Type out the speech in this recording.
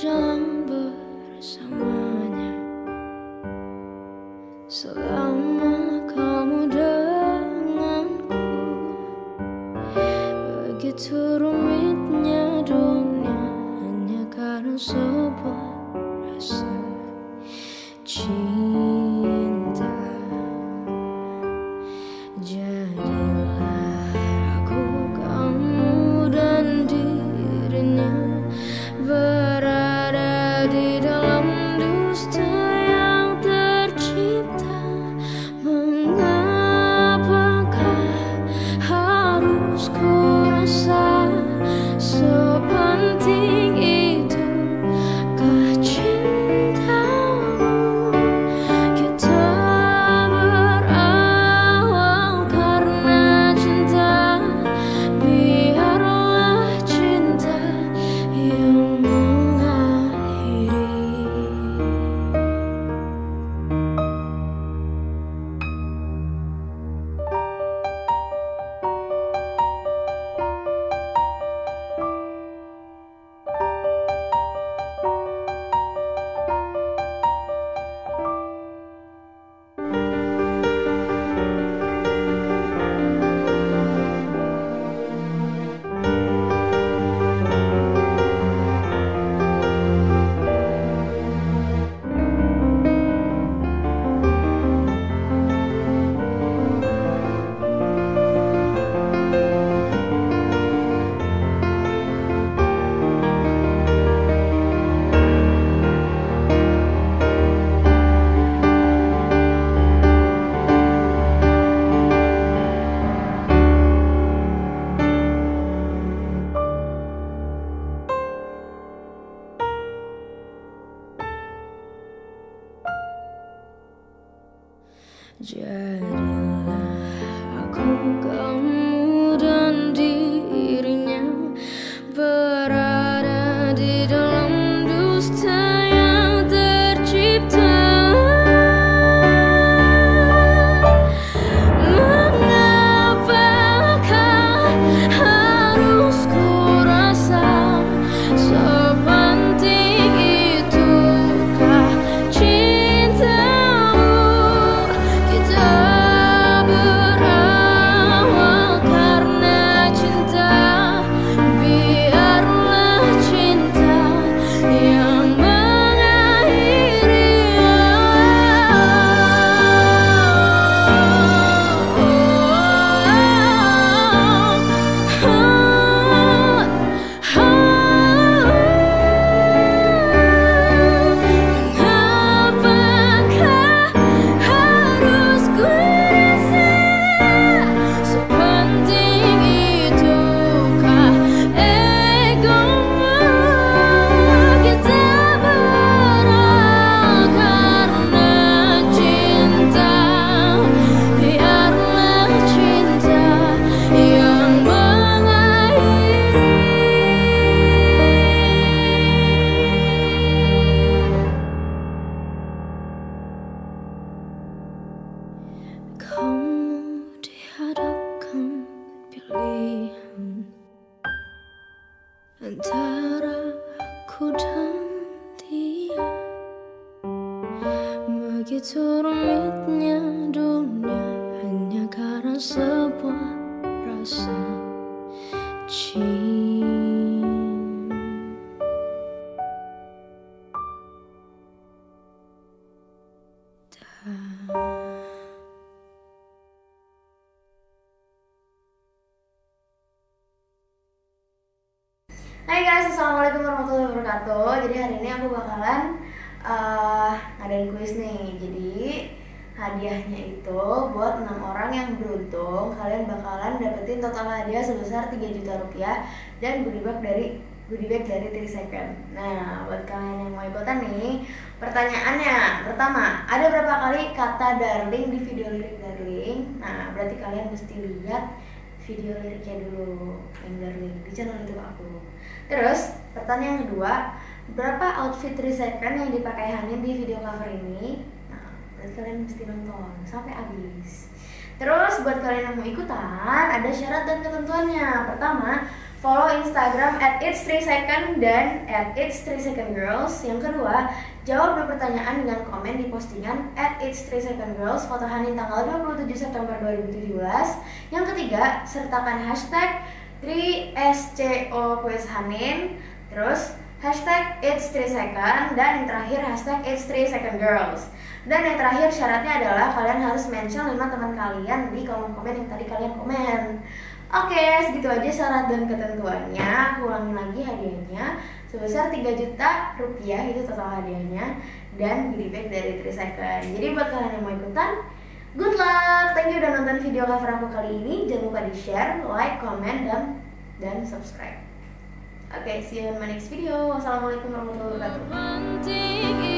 berjalan bersamanya. Selama kamu denganku Begitu rumitnya dunia Hanya karena sebuah Jadilah aku kamu Begitu rumitnya dunia hanya karena sebuah rasa cinta Hai guys, assalamualaikum warahmatullahi wabarakatuh. Jadi hari ini aku bakalan eh, ngadain kuis nih. Jadi hadiahnya itu buat enam orang yang beruntung. Kalian bakalan dapetin total hadiah sebesar 3 juta rupiah dan goodie bag dari goodie bag dari 3 second. Nah, buat kalian yang mau ikutan nih, pertanyaannya pertama, ada berapa kali kata darling di video lirik darling? Nah, berarti kalian mesti lihat video liriknya dulu yang darling di channel YouTube aku. Terus pertanyaan kedua, berapa outfit 3 second yang dipakai Hanin di video cover ini? Nah kalian mesti nonton sampai habis. Terus buat kalian yang mau ikutan ada syarat dan ketentuannya. Pertama follow Instagram at it's 3 second dan at it's 3 second girls. Yang kedua jawab dua pertanyaan dengan komen di postingan at it's 3 second girls foto Hanin tanggal 27 September 2017 yang ketiga sertakan hashtag 3SCO quiz Hanin. Terus hashtag it's 3 second dan yang terakhir hashtag it's 3 second girls dan yang terakhir syaratnya adalah kalian harus mention 5 teman kalian di kolom komen yang tadi kalian komen Oke, segitu aja syarat dan ketentuannya. Aku ulangin lagi hadiahnya sebesar 3 juta rupiah itu total hadiahnya dan goodie bag dari 3 Second. Jadi buat kalian yang mau ikutan, good luck. Thank you udah nonton video cover aku kali ini. Jangan lupa di share, like, comment, dan dan subscribe. Oke, see you in my next video. Wassalamualaikum warahmatullahi wabarakatuh.